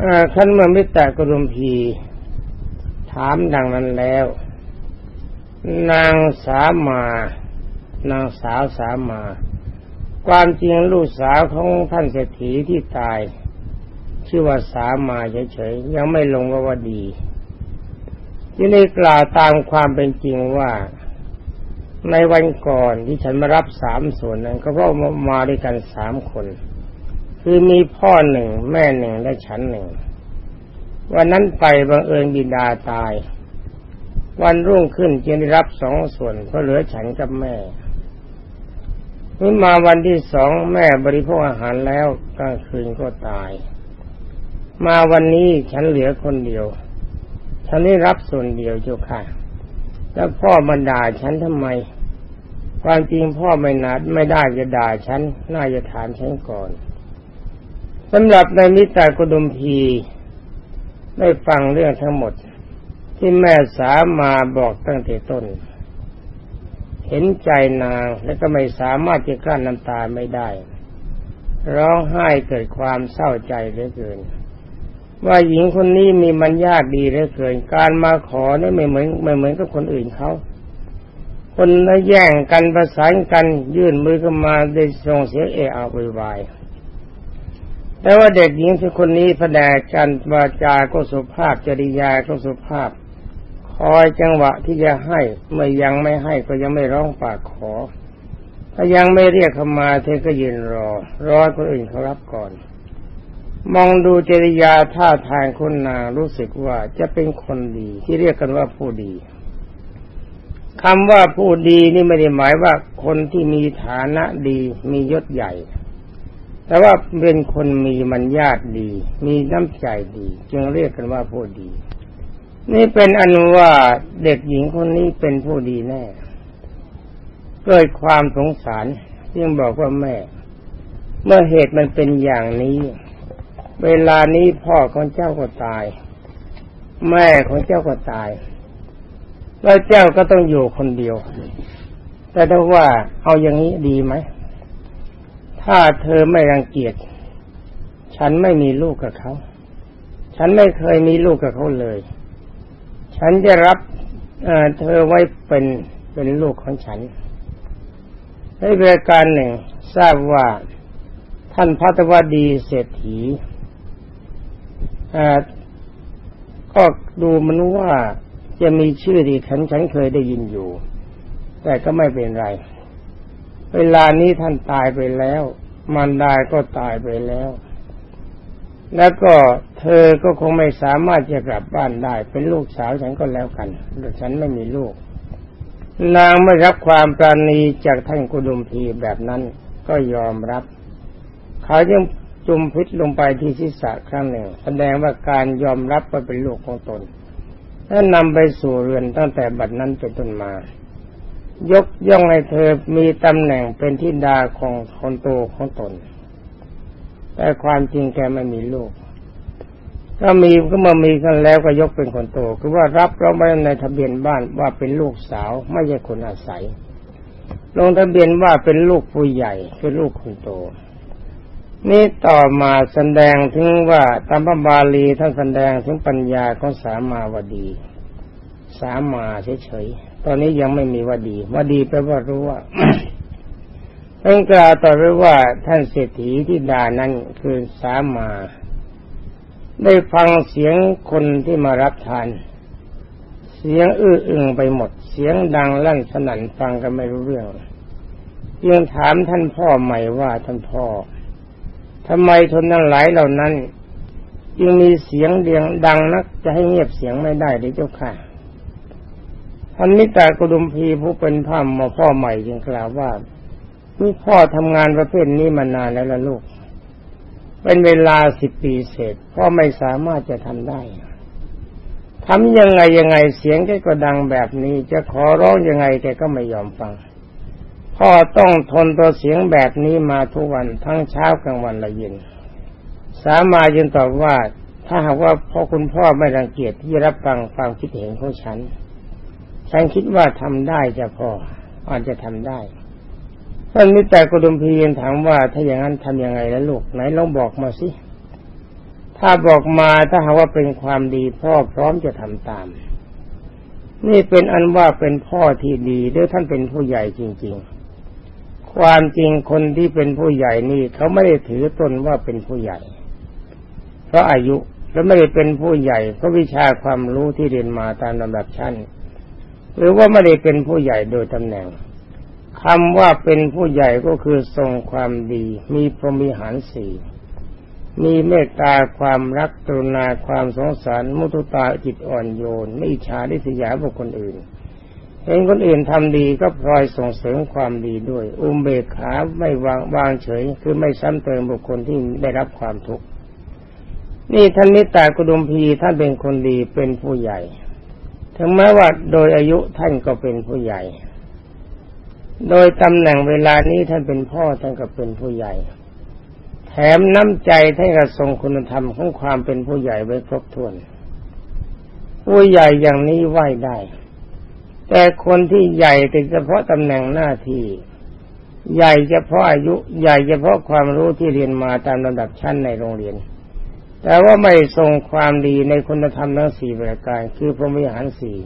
เอ่อขั้นเมื่อมิตรกรุมพีถามดังนั้นแล้ว นางสามา นางสาวสามา ความจริงลูกสาวของท่านเศรษฐีที่ตาย ชื่อว่าสามาเฉยๆยังไม่ลงว่าว่าดีที่ได้กล่าวตามความเป็นจริงว่าในวันก่อนที่ฉันมารับสามส่วนนั้นก็เพราะมาด้วยกันสามคน คือมีพ่อหนึ่งแม่หนึ่งและฉันหนึ่ง วันนั้นไปบังเอิญบิดาตาย วันรุ่งขึ้นจึงได้รับสองส่วนเพราะเหลือฉันกับแม่เมื่อมาวันที่สองแม่บริโภคอาหารแล้วกลางคืนก็ตาย มาวันนี้ฉันเหลือคนเดียว ฉันได้รับส่วนเดียวเจ้าค่ะ แล้วพ่อมาด่าฉันทำไม ความจริงพ่อไม่นัดไม่ได้จะด่าฉันน่าจะถามฉันก่อน สำหรับในมิตรกุดุมพีได้ฟังเรื่องทั้งหมด ที่แม่สามาบอกตั้งแต่ต้น เห็นใจนางและก็ไม่สามารถจะกลั้นน้ำตาไม่ได้ ร้องไห้เกิดความเศร้าใจเหลือเกิน ว่าหญิงคนนี้มีมันยาดีเหลือเกิน การมาขอเนี่ยไม่เหมือนไม่เหมือนกับคนอื่นเขาคนละแย่งกันประสานกันยื่นมือเข้ามาได้ส่งเสียงเอะอะวาย แต่ว่าเด็กหญิงคนนี้แสดงกันวาจาก็สุภาพจริยาก็สุภาพ คอยจังหวะที่จะให้เมื่อยังไม่ให้ก็ยังไม่ร้องปากขอ ถ้ายังไม่เรียกเข้ามาเธอก็ยืนรอ รอคนอื่นเขารับก่อน มองดูจริยาท่าทางคนนางรู้สึกว่าจะเป็นคนดีที่เรียกกันว่าผู้ดีคำว่าผู้ดีนี่ไม่ได้หมายว่าคนที่มีฐานะดีมียศใหญ่ แต่ว่าเป็นคนมีมันญาติดี มีน้ำใจดี จึงเรียกกันว่าผู้ดี นี่เป็นอนุว่าเด็กหญิงคนนี้เป็นผู้ดีแน่ เกิดความสงสารจึงบอกว่าแม่ เมื่อเหตุมันเป็นอย่างนี้ เวลานี้พ่อของเจ้าก็ตาย แม่ของเจ้าก็ตาย แล้วเจ้าก็ต้องอยู่คนเดียว แต่ถ้าว่าเอาอย่างนี้ดีไหม ถ้าเธอไม่รังเกียจ ฉันไม่มีลูกกับเขา ฉันไม่เคยมีลูกกับเขาเลย ฉันจะรับเธอไว้เป็นเป็นลูกของฉันในเวลาการหนึ่งทราบว่าท่านพัทวดีเศรษฐีก็ดูมันว่าจะมีชื่อที่ฉันฉันเคยได้ยินอยู่ แต่ก็ไม่เป็นไร เวลานี้ท่านตายไปแล้ว มันดาก็ตายไปแล้ว แล้วก็เธอก็คงไม่สามารถจะกลับบ้านได้ เป็นลูกสาวฉันก็แล้วกันฉันไม่มีลูก นางไม่รับความปราณีจากท่านกุดุมพีแบบนั้นก็ยอมรับ เขายังจุมพิษลงไปที่ศีรษะครั้งหนึ่ง แสดงว่าการยอมรับว่าเป็นลูกของตนและนำไปสู่เรือนตั้งแต่บัดนั้นเป็นต้นมา ยกย่องให้เธอมีตำแหน่งเป็นทิดาของคนโตของตน แต่ความจริงแกไม่มีลูก ก็มีก็มามีกันแล้วก็ยกเป็นคนโต คือว่ารับเราไว้ในทะเบียนบ้านว่าเป็นลูกสาวไม่ใช่คนอาศัย ลงทะเบียนว่าเป็นลูกผู้ใหญ่คือลูกคนโต นี่ต่อมาแสดงถึงว่าตามพระบาลีท่านแสดงถึงปัญญาของสามาวดี สามาเฉยๆ อนนี้ยังไม่มีว่าดีว่าดีแปลว่ารู้ว่าท่านกล่าวต่อไปว่าท่านเศรษฐีที่ด่านั้นคือสามา ได้ฟังเสียงคนที่มารับทาน เสียงอื้ออึงไปหมด เสียงดังลั่นสนั่นฟังกันไม่รู้เรื่องยังถามท่านพ่อใหม่ว่าท่านพ่อทำไมทนทั้งหลายเหล่านั้น จึงมีเสียงเดียงดังนัก จะให้เงียบเสียงไม่ได้หรือเจ้าค่ะ ท่านมิตรกุดุมพีผู้เป็นพ่อมาพ่อใหม่จึงกล่าวว่านี่พ่อทำงานประเภทนี้มานานแล้วล่ะลูก เป็นเวลาสิบปีเศษพ่อไม่สามารถจะทำได้ทำยังไงยังไงเสียงแกก็ดังแบบนี้ จะขอร้องยังไงแกก็ไม่ยอมฟัง พ่อต้องทนตัวเสียงแบบนี้มาทุกวันทั้งเช้ากลางวันและเย็น สามายืนตอบว่า ถ้าหากว่าพ่อคุณพ่อไม่รังเกียจที่รับฟังความคิดเห็นของฉัน ฉันคิดว่าทำได้จะพออาจจะทำได้ท่านมิตรกุดุมพียนถามว่าถ้าอย่างนั้นทํำยังไงแล้วลูกไหนลองบอกมาสิถ้าบอกมาถ้าหากว่าเป็นความดีพ่อพร้อมจะทำตาม นี่เป็นอันว่าเป็นพ่อที่ดีด้วยท่านเป็นผู้ใหญ่จริง ๆ ความจริงคนที่เป็นผู้ใหญ่นี่เขาไม่ได้ถือตนว่าเป็นผู้ใหญ่ เพราะอายุและไม่ได้เป็นผู้ใหญ่เพราะวิชาความรู้ที่เรียนมาตามลำดับชั้น หรือว่าไม่ได้เป็นผู้ใหญ่โดยตำแหน่งคำว่าเป็นผู้ใหญ่ก็คือทรงความดี มีพรหมิหารสี่มีเมตตาความรักตรุณาความสงสาร มุตุตาจิตอ่อนโยน ไม่อิจฉาริษยาบุคคลอื่นเห็นคนอื่นทำดีก็พลอยส่งเสริมความดีด้วย อุมเบกขาไม่วางวางเฉย คือไม่ซ้ำเติมบุคคลที่ได้รับความทุกข์นี่ท่านมิตรกุดุมพีท่านเป็นคนดีเป็นผู้ใหญ่ ถึงแม้ว่าโดยอายุท่านก็เป็นผู้ใหญ่ โดยตำแหน่งเวลานี้ท่านเป็นพ่อท่านก็เป็นผู้ใหญ่ แถมน้ำใจท่านก็ทรงคุณธรรมของความเป็นผู้ใหญ่ไว้ครบถ้วน ผู้ใหญ่อย่างนี้ไหวได้ แต่คนที่ใหญ่แต่เฉพาะตำแหน่งหน้าที่ใหญ่เฉพาะอายุ ใหญ่เฉพาะความรู้ที่เรียนมาตามระดับชั้นในโรงเรียน แต่ว่าไม่ทรงความดีในคุณธรรมทั้งสี่ประการ คือพรหมิหารสี่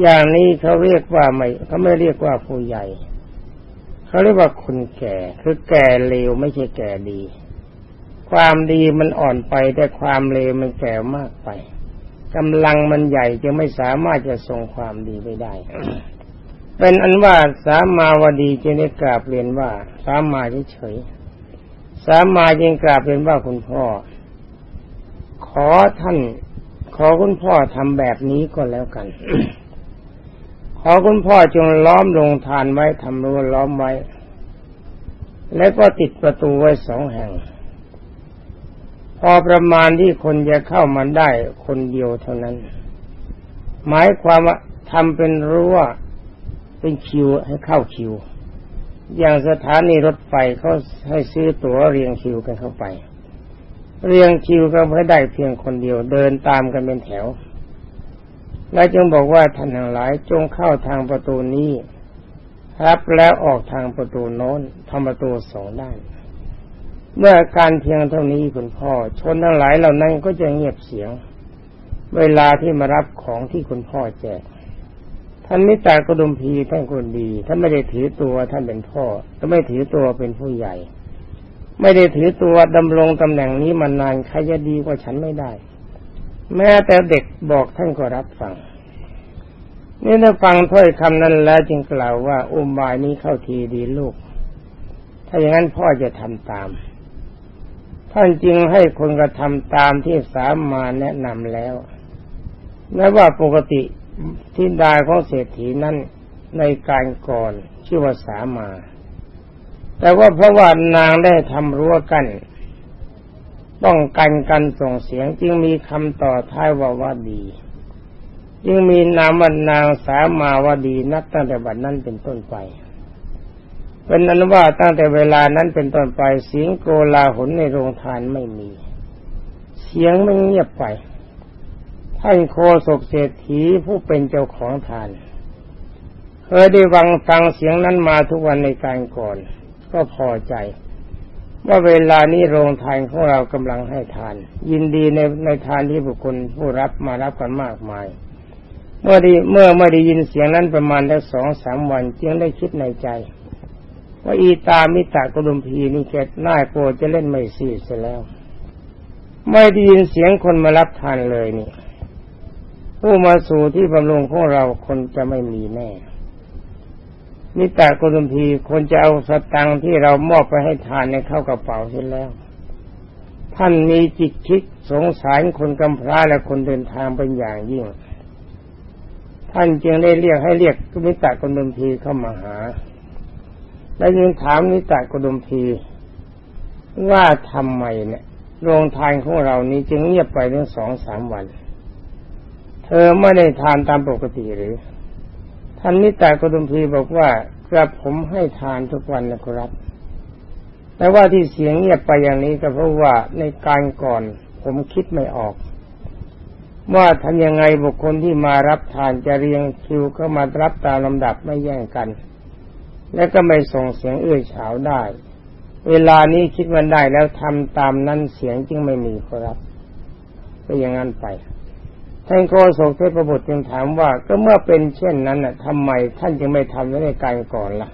อย่างนี้เขาเรียกว่าไม่เขาไม่เรียกว่าผู้ใหญ่ เขาเรียกว่าคนแก่ คือแก่เลวไม่ใช่แก่ดี ความดีมันอ่อนไปแต่ความเลวมันแก่มากไปกำลังมันใหญ่จะไม่สามารถจะทรงความดีไปได้ เป็นอันว่าสามาวดีจึงได้กราบเรียนว่า สามาเฉยสามาจึงกราบเรียนว่าคุณพ่อ อท่านขอคุณพ่อทำแบบนี้ก็แล้วกัน ขอคุณพ่อจงล้อมลงทานไว้ทำรั้วล้อมไว้ แล้วก็ติดประตูไว้สองแห่ง พอประมาณที่คนจะเข้ามาได้คนเดียวเท่านั้น หมายความว่าทำเป็นรั้วเป็นคิวให้เข้าคิว อย่างสถานีรถไฟเขาให้ซื้อตั๋วเรียงคิวกันเข้าไป เรียงคิวก็เพื่อได้เพียงคนเดียวเดินตามกันเป็นแถว และจึงบอกว่าท่านทั้งหลายจงเข้าทางประตูนี้รับแล้วออกทางประตูโน้นทำประตูสองด้านเมื่อการเพียงเท่านี้คุณพ่อ ชนทั้งหลายเหล่านั้นก็จะเงียบเสียง เวลาที่มารับของที่คุณพ่อแจกท่านมิตรกระดุมพีท่านคนดีท่านไม่ได้ถือตัวท่านเป็นพ่อก็ไม่ถือตัวเป็นผู้ใหญ่ ไม่ได้ถือตัวดำรงตำแหน่งนี้มานานใครจะดีกว่าฉันไม่ได้ แม้แต่เด็กบอกท่านก็รับฟังนี่ถ้าฟังถ้อยคำนั้นแล้วจึงกล่าวว่าอุบายนี้เข้าทีดีลูก ถ้าอย่างนั้นพ่อจะทำตาม ท่านจึงให้คนกระทำตามที่สามมาแนะนำแล้วแม้ว่าปกติที่ดาของเศรษฐีนั้นในการก่อนชื่อว่าสามา แต่ว่าเพราะว่านางได้ทำรั้วกัน ป้องกันกันส่งเสียงจึงมีคำต่อท้ายว่าว่าดี จึงมีนามว่านางสามาวดีนับตั้งแต่บัดนั้นเป็นต้นไปเป็นนั้นว่าตั้งแต่เวลานั้นเป็นต้นไปเสียงโกลาหลในโรงทานไม่มี เสียงไม่เงียบไปท่านโคศกเศรษฐีผู้เป็นเจ้าของทานเคยได้ฟังฟังเสียงนั้นมาทุกวันในการก่อน ก็พอใจ ว่าเวลานี้โรงทานของเรากำลังให้ทาน ยินดีในในทานที่บุคคลผู้รับมารับกันมากมาย เมื่อดีเมื่อไม่ได้ยินเสียงนั้นประมาณได้สองสามวันจึงได้คิดในใจ ว่าอีตามิตะกรุมพีนี่แกน่าโกจะเล่นไม่ซีเสียแล้ว ไม่ได้ยินเสียงคนมารับทานเลยนี่ผู้มาสู่ที่บำรุงของเราคนจะไม่มีแน่ นิตากุลพีคนจะเอาสตังที่เรามอบไปให้ทานในเข้ากระเป๋าเสร็จแล้ว ท่านมีจิตคิดสงสารคนกำพร้าและคนเดินทางเป็นอย่างยิ่ง ท่านจึงได้เรียกให้เรียกนิตากุลพีเข้ามาหา และยังถามนิตากุลพีว่าทำไมเนี่ยโรงทานของเรานี้จึงเงียบไปถึงสองสามวัน เธอไม่ได้ทานตามปกติหรือ ท่านนิตากรุมพีบอกว่ากระผมให้ทานทุกวันนะครับ แต่ว่าที่เสียงเงียบไปอย่างนี้ก็เพราะว่าในการก่อนผมคิดไม่ออก ว่าทำยังไงบุคคลที่มารับทานจะเรียงคิวเข้ามารับตามลำดับไม่แย่งกัน และก็ไม่ส่งเสียงเอื้อฉาวได้ เวลานี้คิดมันได้แล้วทำตามนั้นเสียงจึงไม่มีครับก็อย่างนั้นไป ท่านโกศกเทพบุตรจึงถามว่า ก็เมื่อเป็นเช่นนั้นน่ะทำไมท่านจึงไม่ทำในการก่อนละ่ะ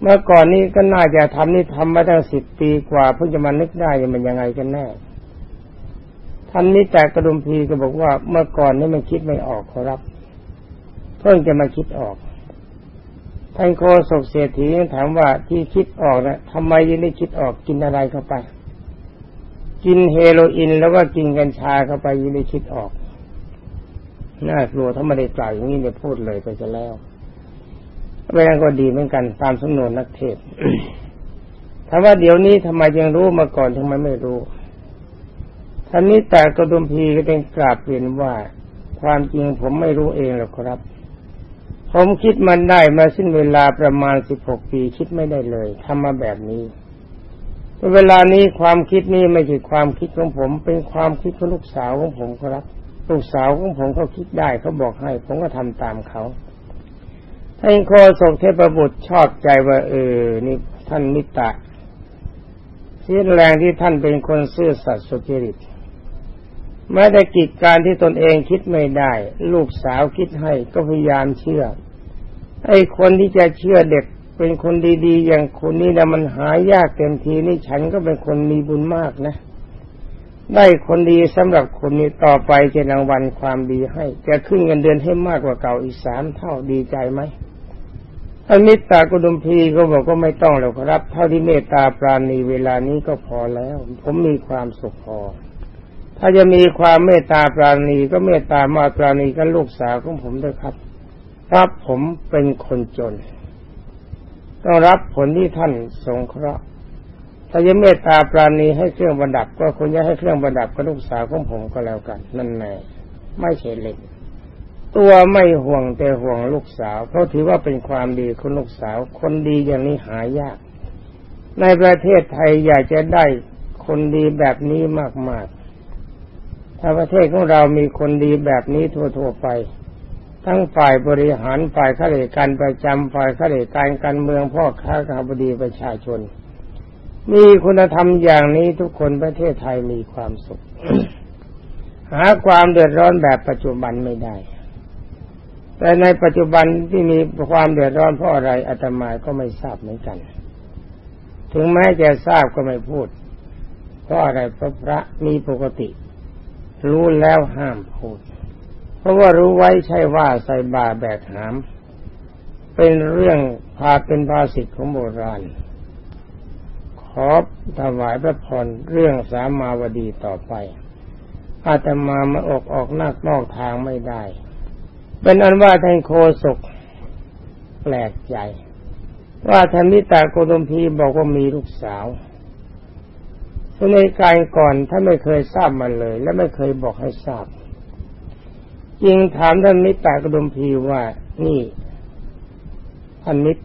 เมื่อก่อนนี้ก็น่าจะทำนี่ทำมาตั้งสิบปีกว่าเพิ่งจะมานึกได้มันยังไงกันแน่ท่านนี้แต่กระดุมพีก็บอกว่า เมื่อก่อนนี่มันคิดไม่ออกครับ เพิ่งจะมาคิดออกท่านโคศกเศรษฐีถามว่าที่คิดออกนะทำไมยังได้คิดออกกินอะไรเข้าไป กินเฮโรอีนแล้วก็กินกัญชาเข้าไปยังได้คิดออก น่ากลัวถ้าไม่ได้กล่าวอย่างนี้เนี่ยพูดเลยไปจะแล้วไม่งั้นก็ดีเหมือนกันตามสำนวนนักเทศถ้าว่าเดี๋ยวนี้ทำไมยังรู้มาก่อนทำไมไม่รู้ท่านนี้แต่กระดุมพีก็เป็นกราบเรียนว่า ความจริงผมไม่รู้เองหรอกครับ ผมคิดมันได้มาสิ้นเวลาประมาณสิบหกปีคิดไม่ได้เลยทำมาแบบนี้ เวลานี้ความคิดนี้ไม่ใช่ความคิดของผม เป็นความคิดของลูกสาวของผมครับลูกสาวของผมเขาคิดได้เขาบอกให้ ผมก็ทำตามเขาท่านโคศกเทพบุตรชอบใจว่า เออ นี่ท่านมิตรเสียแรงที่ท่านเป็นคนซื่อสัตย์สุจริตแม้แต่กิจการที่ตนเองคิดไม่ได้ ลูกสาวคิดให้ก็พยายามเชื่อไอ้คนที่จะเชื่อเด็ก เป็นคนดีๆ อย่างคนนี้นะมันหายากเต็มทีนี่ฉันก็เป็นคนมีบุญมากนะ ได้คนดีสำหรับคนนี้ต่อไปจะรางวัลความดีให้ จะขึ้นเงินเดือนให้มากกว่าเก่าอีกสามเท่าดีใจไหมท่านมิตรกุดุมพีก็บอกก็ไม่ต้องแล้วครับ เท่าที่เมตตาปราณีเวลานี้ก็พอแล้ว ผมมีความสุขพอ ถ้าจะมีความเมตตาปราณีก็เมตตามาปราณีกับลูกสาวของผมด้วยครับรับผมเป็นคนจน ต้องรับผลที่ท่านสงเคราะห์ถ้าจะเมตตาปราณีให้เครื่องประดับ ก็ควรจะให้เครื่องประดับกับลูกสาวของผมก็แล้วกัน นั่นแน่ไม่ใช่เล็กตัวไม่ห่วงแต่ห่วงลูกสาว เพราะถือว่าเป็นความดีของลูกสาว คนดีอย่างนี้หายาก ในประเทศไทยอยากจะได้คนดีแบบนี้มากๆถ้าประเทศของเรามีคนดีแบบนี้ทั่วๆไป ทั้งฝ่ายบริหารฝ่ายข้าราชการประจำฝ่ายข้าราชการการเมืองพ่อค้าข้าบดีประชาชน มีคุณธรรมอย่างนี้ทุกคนประเทศไทยมีความสุข หาความเดือดร้อนแบบปัจจุบันไม่ได้ แต่ในปัจจุบันที่มีความเดือดร้อนเพราะอะไรอาตมาก็ไม่ทราบเหมือนกัน ถึงแม้จะทราบก็ไม่พูด เพราะอะไรพระพระมีปกติ รู้แล้วห้ามพูด เพราะว่ารู้ไว้ใช่ว่าใส่บาแบกหาม เป็นเรื่องพาเป็นภาษิตของโบราณ ขอถวายพระพรเรื่องสามาวดีต่อไป อาตมามาออกออกนอกนอกทางไม่ได้ เป็นอันว่าท่านโคศกแปลกใจ ว่าธรรมิตาโกดมพีบอกว่ามีลูกสาวในการก่อนท่านไม่เคยทราบมันเลย และไม่เคยบอกให้ทราบ จึงถามท่านมิตรกระดมพีว่านี่ท่านมิตร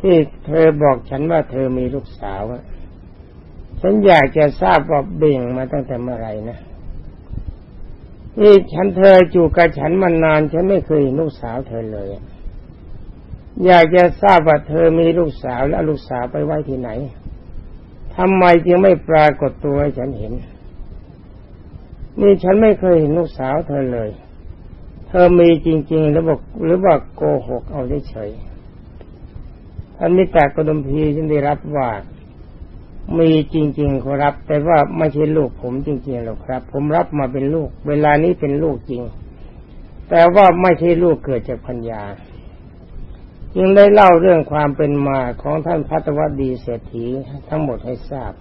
ที่เธอบอกฉันว่าเธอมีลูกสาวฉันอยากจะทราบว่าเบ่งมาตั้งแต่เมื่อไรนะนี่ฉันเธอจูกับฉันมานาน ฉันไม่เคยเห็นลูกสาวเธอเลย อยากจะทราบว่าเธอมีลูกสาวแล้วลูกสาวไปไว้ที่ไหนทำไมจึงไม่ปรากฏตัวให้ฉันเห็น นี่ฉันไม่เคยเห็นลูกสาวเธอเลย เธอมีจริง ๆ แล้วบอกหรือว่าโกหกเอาเฉยท่านมิตรกระดมพีจึงได้รับว่ามีจริง ๆ ครับ แต่ว่าไม่ใช่ลูกผมจริงๆหรอกครับ ผมรับมาเป็นลูก เวลานี้เป็นลูกจริง แต่ว่าไม่ใช่ลูกเกิดจากพัญญายังได้เล่าเรื่องความเป็นมาของท่านพัตวดีเศรษฐีทั้งหมดให้ทราบ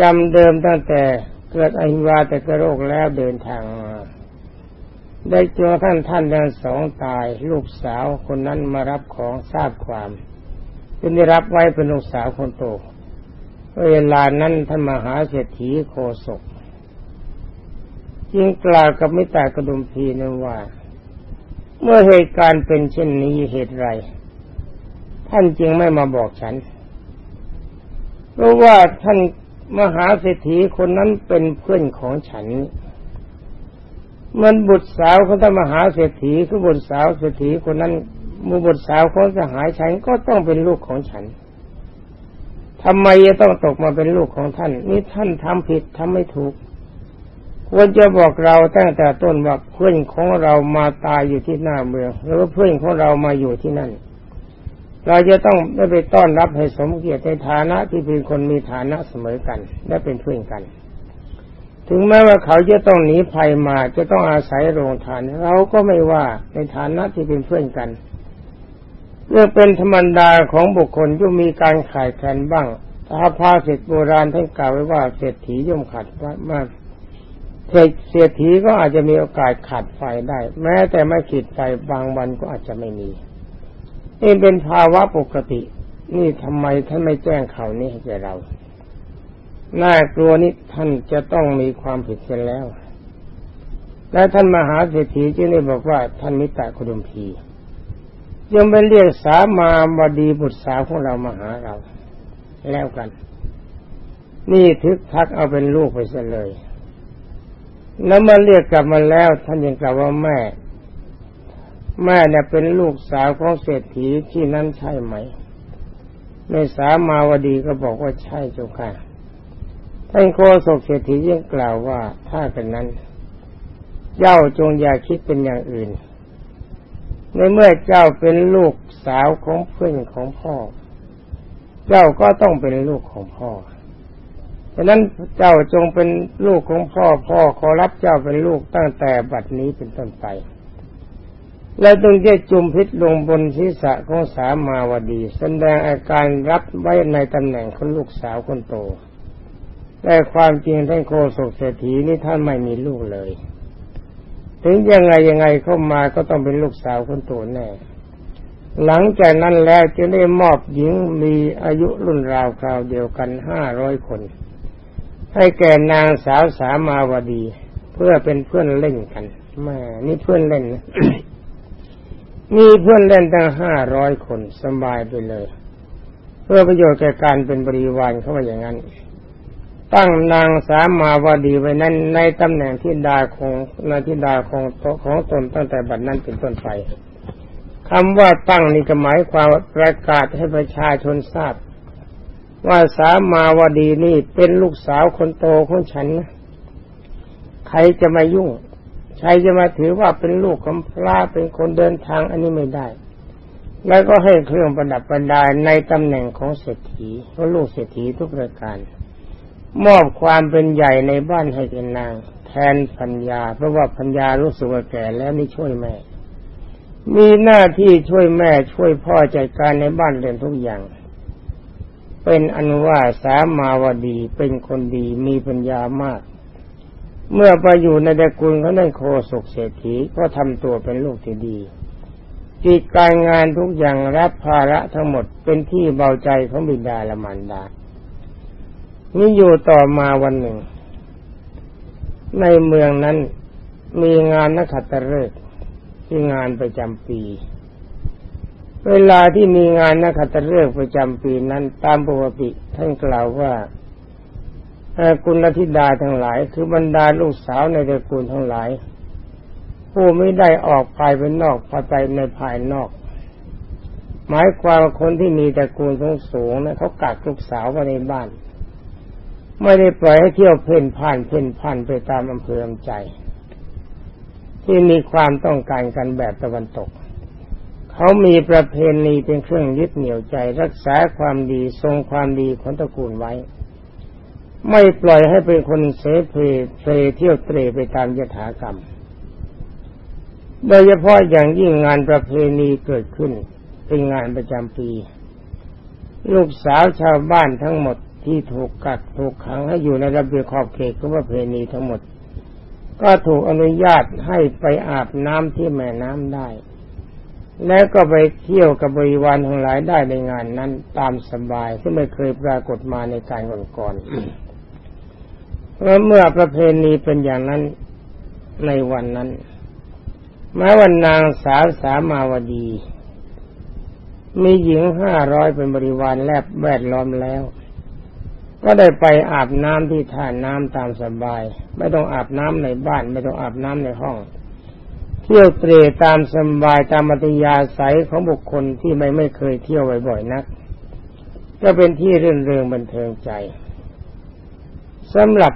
จำเดิมตั้งแต่ เกิดอหิวาแต่กระโรคแล้วเดินทางมา ได้เจอท่านท่านทั้งสองตาย ลูกสาวคนนั้นมารับของทราบความจึงได้รับไว้เป็นลูกสาวคนโต เวลานั้นท่านมหาเศรษฐีโคศกจึงกล่าวกับมิตรกระดุมพีนั้นว่า เมื่อเหตุการณ์เป็นเช่นนี้เหตุไร ท่านจึงไม่มาบอกฉันเพราะว่าท่าน มหาเศรษฐีคนนั้นเป็นเพื่อนของฉัน มันบุตรสาวของท่านมหาเศรษฐีคือบุตรสาวเศรษฐีคนนั้นมูบุตรสาวของสหายฉันก็ต้องเป็นลูกของฉันทำไมจะต้องตกมาเป็นลูกของท่าน นี่ท่านทำผิดทำไม่ถูก ควรจะบอกเราตั้งแต่ต้นว่าเพื่อนของเรามาตายอยู่ที่หน้าเมืองหรือว่าเพื่อนของเรามาอยู่ที่นั่น เราจะต้องได้ไปต้อนรับให้สมเกียรติในฐานะที่เป็นคนมีฐานะเสมอกันและเป็นเพื่อนกัน ถึงแม้ว่าเขาจะต้องหนีภัยมาจะต้องอาศัยโรงทานเราก็ไม่ว่าในฐานะที่เป็นเพื่อนกันเรื่องเป็นธรรมดาของบุคคลย่อมมีการขายแคลนบ้างถ้าพาเศรษโบราณท่านกล่าวไว้ว่าเศรษฐีย่อมขาดมากเศรษฐีก็อาจจะมีโอกาสขาดไฟได้ แม้แต่ไม่ขีดไฟบางวันก็อาจจะไม่มี นี่เป็นภาวะปกติ นี่ทำไมท่านไม่แจ้งข่าวนี้ให้แกเรา น่ากลัวนี่ท่านจะต้องมีความผิดเสียแล้ว และท่านมหาเศรษฐีจึงได้บอกว่าท่านมิตรคุดุมพียังไปเรียกสามาบดีบุตรสาวของเรามาหาเรา แล้วกัน นี่ทึกทักเอาเป็นลูกไปเสียเลย แล้วมาเรียกกลับมาแล้ว ท่านยังกล่าวว่าแม่ แม่เนี่ยเป็นลูกสาวของเศรษฐีที่นั่นใช่ไหมในสามาวดีก็บอกว่าใช่เจ้าค่ะท่านโคศกเศรษฐียังกล่าวว่าถ้าเป็นนั้นเจ้าจงอย่าคิดเป็นอย่างอื่น ในเมื่อเจ้าเป็นลูกสาวของเพื่อนของพ่อ เจ้าก็ต้องเป็นลูกของพ่อฉะนั้นเจ้าจงเป็นลูกของพ่อพ่อขอรับเจ้าเป็นลูกตั้งแต่บัดนี้เป็นต้นไป และตึงจะจุมพิษลงบนศีรษะของสามาวดีแสดงอาการรับไว้ในตำแหน่งคนลูกสาวคนโต แต่ความจริงท่านโคศกเศรษฐีนี่ท่านไม่มีลูกเลย ถึงยังไงยังไงเข้ามาก็ต้องเป็นลูกสาวคนโตแน่ หลังจากนั้นแล้วจะได้มอบหญิงมีอายุรุ่นราวคราวเดียวกันห้าร้อยคน ให้แก่นางสาวสามาวดี เพื่อเป็นเพื่อนเล่นกันแม่นี่เพื่อนเล่นนะ มีเพื่อนเล่นตั้งห้าร้อยคนสบายไปเลย เพื่อประโยชน์แก่การเป็นบริวารเข้ามาอย่างนั้น ตั้งนางสามาวดีไว้นั้นในตำแหน่งที่ดาคงนาทิดาของของตนตั้งแต่บัดนั้นเป็นต้นไปคำว่าตั้งนี่ก็หมายความประกาศให้ประชาชนทราบ ว่าสามาวดีนี่เป็นลูกสาวคนโตของฉันนะใครจะมายุ่ง ใครจะมาถือว่าเป็นลูกของพระเป็นคนเดินทางอันนี้ไม่ได้ แล้วก็ให้เครื่องประดับประดาในตำแหน่งของเศรษฐีเพราะลูกเศรษฐีทุกประการ มอบความเป็นใหญ่ในบ้านให้แกนาง แทนพัญญา เพราะว่าพัญญารู้สึกว่าแก่แล้วนี่ช่วยแม่ มีหน้าที่ช่วยแม่ช่วยพ่อจัดการในบ้านเรือนทุกอย่างเป็นอนุว่าสามาวดีเป็นคนดีมีปัญญามาก เมื่อไปอยู่ในตระกูลเขาได้โคศกเศรษฐีก็ทำตัวเป็นลูกที่ดีกิจการงานทุกอย่างรับภาระทั้งหมดเป็นที่เบาใจของบิดาละมารดานี่อยู่ต่อมาวันหนึ่ง ในเมืองนั้นมีงานนักขัตฤกษ์ที่งานประจำปี เวลาที่มีงานนักขัตฤกษ์ประจำปีนั้น ตามปกติท่านกล่าวว่า กุลธิดาทั้งหลาย คือบรรดาลูกสาวในตระกูลทั้งหลาย ผู้ไม่ได้ออกภายเป็นนอกพอใจในภายนอก หมายความคนที่มีตระกูลสูงสูงนะเขากักลูกสาวไว้ในบ้าน ไม่ได้ปล่อยให้เที่ยวเพ่นพ่านเพ่นพ่านไปตามอำเภออำใจ ที่มีความต้องการกันแบบตะวันตกเขามีประเพณีเป็นเครื่องยึดเหนี่ยวใจ รักษาความดีทรงความดีของตระกูลไว้ ไม่ปล่อยให้เป็นคนเสเพเพเที่ยวเตรไปตามยถากรรม โดยเฉพาะอย่างยิ่งงานประเพณีเกิดขึ้น เป็นงานประจำปี ลูกสาวชาวบ้านทั้งหมดที่ถูกกักถูกขังให้อยู่ในระเบียบขอบเขตของประเพณีทั้งหมด ก็ถูกอนุญาตให้ไปอาบน้ำที่แม่น้ำได้ แล้วก็ไปเที่ยวกับบริวารทั้งหลายได้ในงานนั้นตามสบายที่ไม่เคยปรากฏมาในการก่อนๆ เพราเมื่อประเพณีเป็นอย่างนั้นในวันนั้นแม้วันนางสาวสามาวดี มีหญิงห้าร้อยเป็นบริวารแลบแวดล้อมแล้ว ก็ได้ไปอาบน้ำที่ท่าน้ำตามสบาย ไม่ต้องอาบน้ำในบ้าน ไม่ต้องอาบน้ำในห้อง เที่ยวเตรตามสบายตามมัตยาศัยของบุคคลที่ไม่ไม่เคยเที่ยวบ่อยๆนัก ก็เป็นที่เรื่นเริงบันเทิงใจสำหรับ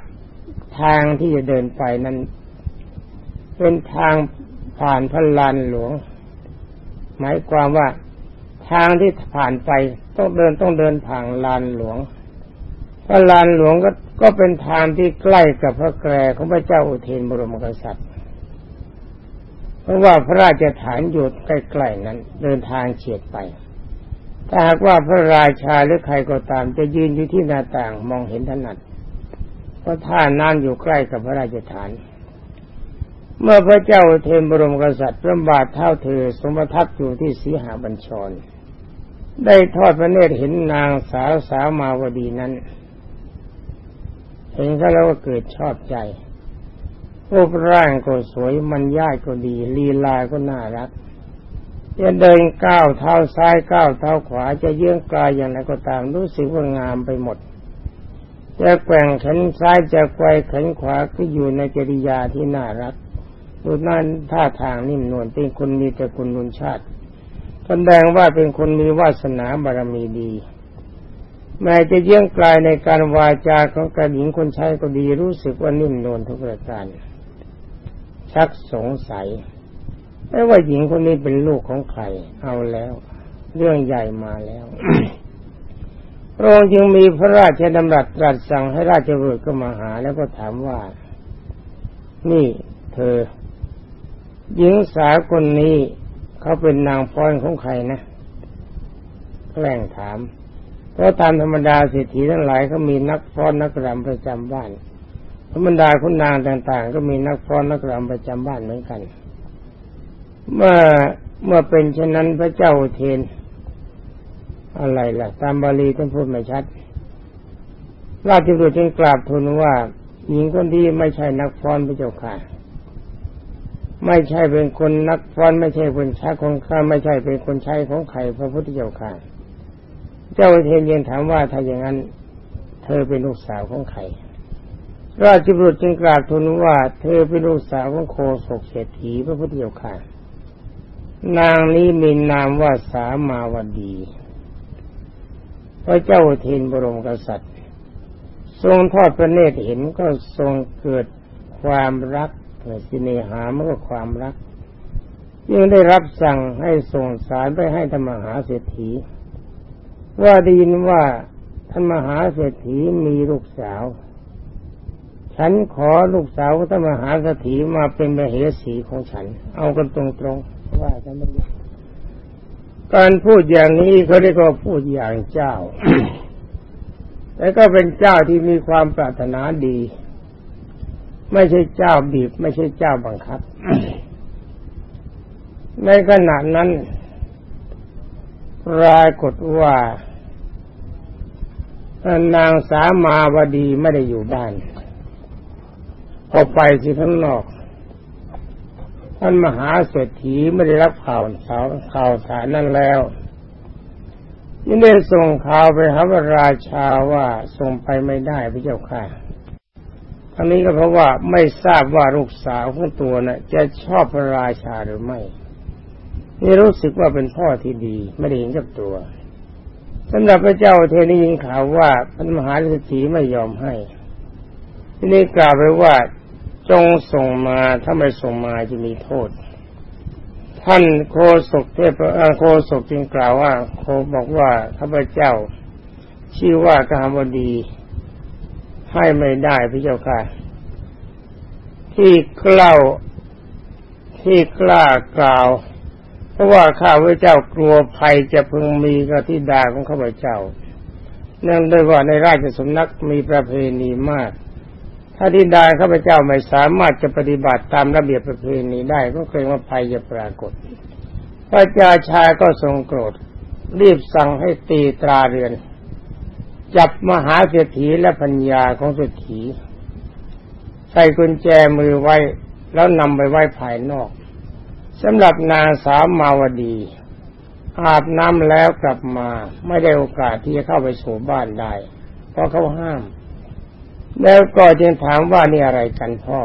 ทางที่จะเดินไปนั้น เป็นทางผ่านพระลานหลวง หมายความว่าทางที่ผ่านไปต้องเดินต้องเดินผ่านลานหลวง พระลานหลวงก็ก็เป็นทางที่ใกล้กับพระแกรของพระเจ้าอุเทนบรมกษัตริย์ เพราะว่าพระราชฐานอยู่ใกล้ๆนั้น เดินทางเฉียดไป ถ้าหากว่าพระราชาหรือใครก็ตามจะยืนอยู่ที่หน้าต่างมองเห็นถนัด เพราะท่าน้ำอยู่ใกล้กับพระราชฐาน เมื่อพระเจ้าเทนบรมกษัตริย์พระบาทเท่าเธอสมบัติอยู่ที่สีหาบัญชร ได้ทอดพระเนตรเห็นนางสาวสาวมาวดีนั้น เห็นเขาแล้วก็เกิดชอบใจรูปร่างก็สวยมันย่ายก็ดี ลีลาก็น่ารักจะเดินก้าวเท้าซ้ายก้าวเท้าขวาจะเยื่องกลายอย่างไรก็ตามรู้สึกว่างามไปหมด จะแกว่งแขนซ้ายจะไกวแขนขวาก็อยู่ในจริยาที่น่ารักดูนั่นท่าทางนิ่มนวลเป็นคนมีแต่คุณนุนชาติแสดงว่าเป็นคนมีวาสนาบารมีดี แม้จะเยื่องกลายในการวาจาของกระหญิงคนใช้ก็ดีรู้สึกว่านิ่มนวลทุกประการ ชักสงสัยไม่ว่าหญิงคนนี้เป็นลูกของใครเอาแล้ว เรื่องใหญ่มาแล้ว พระองค์จึงมีพระราชดำรัสตรัสสั่งให้ราชบุตรก็มาหาแล้วก็ถามว่า นี่เธอ หญิงสาวคนนี้เขาเป็นนางฟ้อนของใครนะแกล้งถาม เพราะตามธรรมดาเศรษฐีทั้งหลายเขามีนักฟ้อนนักรำประจำบ้าน ธรรมดาคุณนางต่าง ๆ ก็มีนักฟ้อนนักรำประจำบ้านเหมือนกัน เมื่อเมื่อเป็นเช่นนั้นพระเจ้าเทน อะไรล่ะ ตามบาลีท่านพูดไม่ชัดราชบุตรจึงกราบทูลว่า หญิงคนที่ไม่ใช่นักฟ้อนพระเจ้าค่ะ ไม่ใช่เป็นคนนักฟ้อนไม่ใช่คนใช้ของข้าไม่ใช่เป็นคนใช้ของใครพระพุทธเจ้าค่ะ เจ้าเทนเย็นถามว่าถ้าอย่างนั้น เธอเป็นลูกสาวของใครราชบุตรจึงกราบทูลว่า เธอเป็นลูกสาวของโคศกเศรษฐีพระพุทธเจ้าค่ะ นางนี้มีนามว่าสามาวดี พระเจ้าเทนบรมกษัตริย์ ทรงทอดพระเนตรเห็นก็ทรงเกิดความรักเกิดสิเนหาเมื่อความรักยังได้รับสั่งให้ส่งสารไปให้ธรรมหาเศรษฐี ว่าได้ยินว่าท่านมหาเศรษฐีมีลูกสาว ฉันขอลูกสาวท่านมหาเศรษฐีมาเป็นมเหสีของฉัน เอากันตรงๆว่าจะไม่ การพูดอย่างนี้เขาเรียกว่าพูดอย่างเจ้าแต่ก็เป็นเจ้าที่มีความปรารถนาดี ไม่ใช่เจ้าบีบ ไม่ใช่เจ้าบังคับ ในขณะนั้นรายกฏว่านางสามาวดีไม่ได้อยู่บ้านออกไปที่ข้างนอก ท่านมหาเศรษฐีไม่ได้รับข่าวสาวข่าวสารนั้นแล้วยังได้ส่งข่าวไปหาพระราชาว่าส่งไปไม่ได้พระเจ้าค่ะทั้งนี้ก็เพราะว่าไม่ทราบว่าลูกสาวของตัวนะ่ะ จะชอบพระราชาหรือไม่นี่รู้สึกว่าเป็นพ่อที่ดี ไม่ได้เห็นกับตัวสำหรับพระเจ้าเทนี้ยินข่าวว่าพระมหาเศรษฐีไม่ยอมให้ที่นี้กล่าวไปว่า จงส่งมาถ้าไม่ส่งมาจะมีโทษ ท่านโคศกเทพโคศกจึงกล่าวว่า โคบอกว่าข้าพเจ้า ชื่อว่ากามวดี ให้ไม่ได้พระเจ้าค่ะ ที่กล่าวที่กล้ากล่าว เพราะว่าข้าพเจ้ากลัวภัยจะพึงมีกับที่ดาของข้าพเจ้าเนื่องด้วยว่าในราชสำนักมีประเพณีมาก ถ้าที่ดาข้าพเจ้าไม่สามารถจะปฏิบัติตามระเบียบประเพณีได้ก็เกรงว่าภัยจะปรากฏ พระเจ้าชายก็ทรงโกรธ รีบสั่งให้ตีตราเรือน จับมหาเศรษฐีและพัญญาของเศรษฐี ใส่กุญแจมือไว้แล้วนำไปไว้ภายนอกสำหรับนางสาวมาวดี อาบน้ำแล้วกลับมา ไม่ได้โอกาสที่จะเข้าไปสู่บ้านได้ เพราะเขาห้าม แล้วก็จึงถามว่านี่อะไรกันพ่อ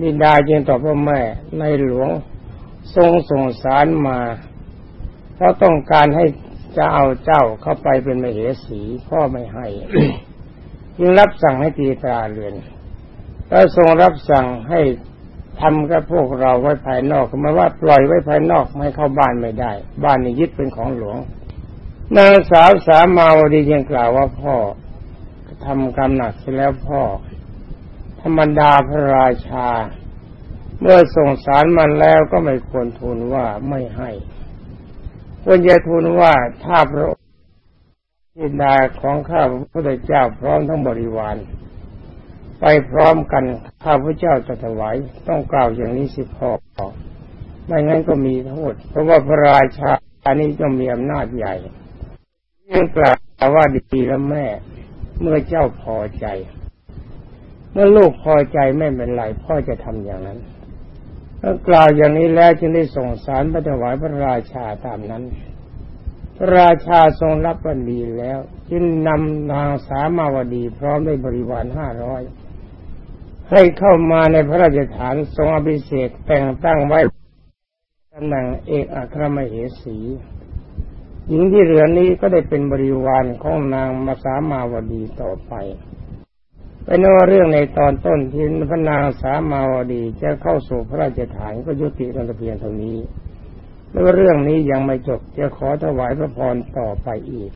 บิดาจึงตอบว่าแม่ในหลวงทรงส่งสารมาเพราะต้องการให้จะเอาเจ้าเข้าไปเป็นมเหสีพ่อไม่ให้จึงรับสั่งให้ตีตราเรือนแล้วทรงรับสั่งให้ทำกับพวกเราไว้ภายนอกหมายว่าปล่อยไว้ภายนอกไม่เข้าบ้านไม่ได้ บ้านนี้ยึดเป็นของหลวงนางสาวสามาวดียังกล่าวว่าพ่อ ทำกรรมหนักเสียแล้วพ่อ ธรรมดาพระราชา เมื่อส่งสารมันแล้วก็ไม่ควรทูลว่าไม่ให้ควรจะทูลว่าถ้าพระธิดาของข้าพระพุทธเจ้าพร้อมทั้งบริวาร ไปพร้อมกันข้าพระเจ้าจะถวายต้องกล่าวอย่างนี้สิพ่อไม่งั้นก็มีโทษเพราะว่าพระราชาอันนี้ก็มีอำนาจใหญ่ยังกล่าวว่าดีแล้วแม่ เมื่อเจ้าพอใจ เมื่อลูกพอใจไม่เป็นไรพ่อจะทำอย่างนั้นเมื่อกล่าวอย่างนี้แล้วจึงได้ส่งสารไปถวายพระราชาตามนั้น พระราชาทรงรับวันดีแล้ว จึงนำนางสามาวดีพร้อมด้วยบริวารห้าร้อยให้เข้ามาในพระราชฐานทรงอภิเษกแต่งตั้งไว้ตำแหน่งเอกอัครมเหสี หญิงที่เหลือนี้ก็ได้เป็นบริวารของนางมาสามาวดีต่อไปเป็นว่าเรื่องในตอนต้นที่พระนางสามาวดีจะเข้าสู่พระราชฐานก็ยุติกันเพียงเท่านี้แล้วเรื่องนี้ยังไม่จบจะขอถวายพระพรต่อไปอีก